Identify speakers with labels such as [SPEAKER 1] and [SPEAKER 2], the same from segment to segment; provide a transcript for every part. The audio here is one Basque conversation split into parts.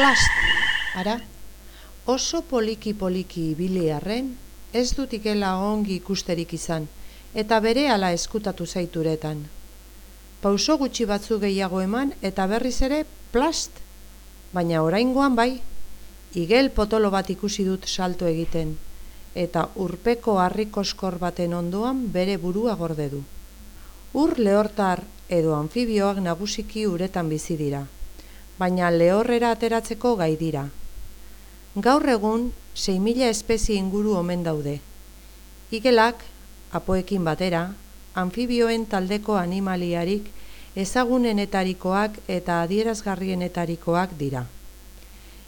[SPEAKER 1] plast, ara? Oso poliki-poliki ibili arren, ez dut ikela ongi ikusterik izan, eta bere ala eskutatu zaituretan. Pauso gutxi batzu gehiago eman, eta berriz ere plast, baina oraingoan bai, igel potolo bat ikusi dut salto egiten, eta urpeko harrikoskor baten ondoan bere burua gorde du. Ur lehortar edo anfibioak nagusiki uretan bizi dira, baina lehorrera ateratzeko gai dira. Gaur egun, 6.000 espezie inguru omen daude. Igelak, apoekin batera, anfibioen taldeko animaliarik ezagunenetarikoak eta adierazgarrienetarikoak dira.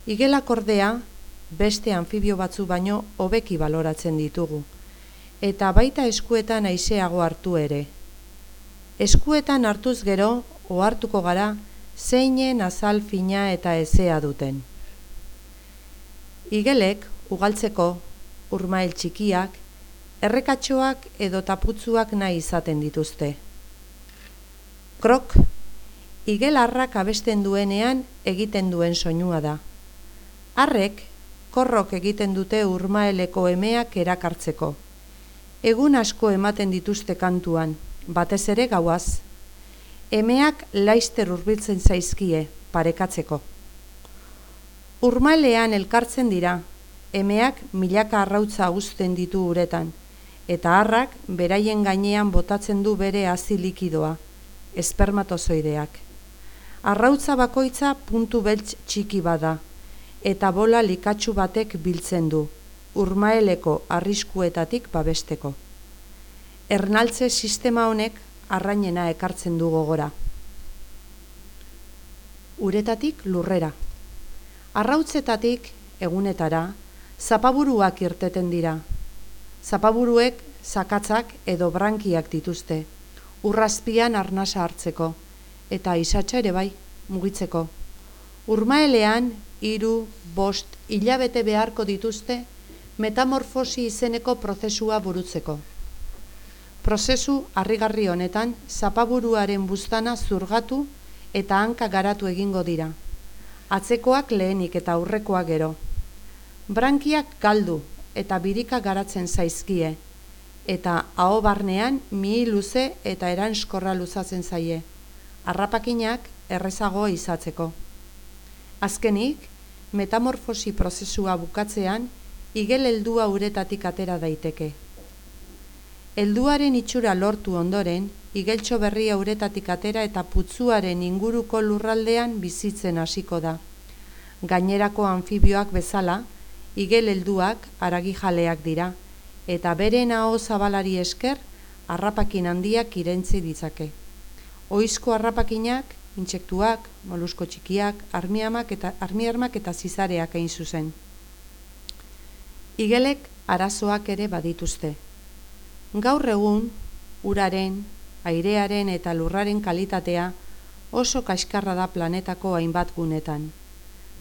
[SPEAKER 1] Igelak ordea, beste anfibio batzu baino hobeki baloratzen ditugu, eta baita eskuetan aiseago hartu ere, Eskuetan hartuz gero, ohartuko gara, zeinen azal fina eta ezea duten. Igelek, ugaltzeko, urmael txikiak, errekatxoak edo taputzuak nahi izaten dituzte. Krok, igel harrak abesten duenean egiten duen soinua da. Harrek, korrok egiten dute urmaeleko emeak erakartzeko. Egun asko ematen dituzte kantuan, batez ere gauaz. Emeak laister hurbiltzen zaizkie, parekatzeko. Urmailean elkartzen dira, emeak milaka arrautza uzten ditu uretan, eta harrak beraien gainean botatzen du bere hazi likidoa, espermatozoideak. Arrautza bakoitza puntu beltz txiki bada, eta bola likatsu batek biltzen du, urmaeleko arriskuetatik babesteko ernaltze sistema honek arrainena ekartzen du gogora. Uretatik lurrera. Arrautzetatik egunetara, zapaburuak irteten dira. Zapaburuek sakatzak edo brankiak dituzte, urrazpian arnasa hartzeko, eta isatsa ere bai, mugitzeko. Urmaelean, hiru, bost, hilabete beharko dituzte, metamorfosi izeneko prozesua burutzeko. Prozesu harrigarri honetan, zapaburuaren buztana zurgatu eta hanka garatu egingo dira. Atzekoak lehenik eta aurrekoak gero. Brankiak galdu eta birika garatzen zaizkie, eta aho barnean mihi luze eta eranskorra luzatzen zaie, arrapakinak errezago izatzeko. Azkenik, metamorfosi prozesua bukatzean, igel heldua uretatik atera daiteke. Helduaren itxura lortu ondoren, igeltxo berria uretatik atera eta putzuaren inguruko lurraldean bizitzen hasiko da. Gainerako anfibioak bezala, igel helduak aragijaleak dira, eta beren hau zabalari esker, harrapakin handiak irentzi ditzake. Oizko harrapakinak, intsektuak, molusko txikiak, armiamak eta armiarmak eta zizareak egin zuzen. Igelek arazoak ere badituzte. Gaur egun, uraren, airearen eta lurraren kalitatea oso kaskarra da planetako hainbat gunetan.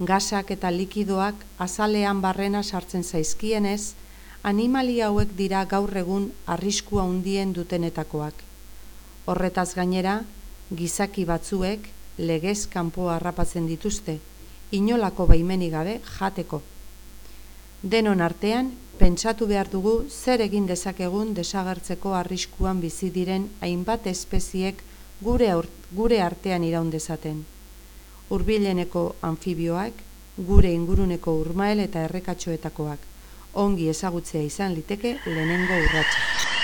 [SPEAKER 1] Gasak eta likidoak azalean barrena sartzen zaizkienez, animalia hauek dira gaur egun arriskua handien dutenetakoak. Horretaz gainera, gizaki batzuek legez kanpo harrapatzen dituzte, inolako baimenik gabe jateko. Denon artean, pentsatu behar dugu zer egin dezakegun desagertzeko arriskuan bizi diren hainbat espeziek gure, gure artean iraun dezaten. Urbileneko anfibioak, gure inguruneko urmael eta errekatxoetakoak, ongi ezagutzea izan liteke lehenengo urratsa.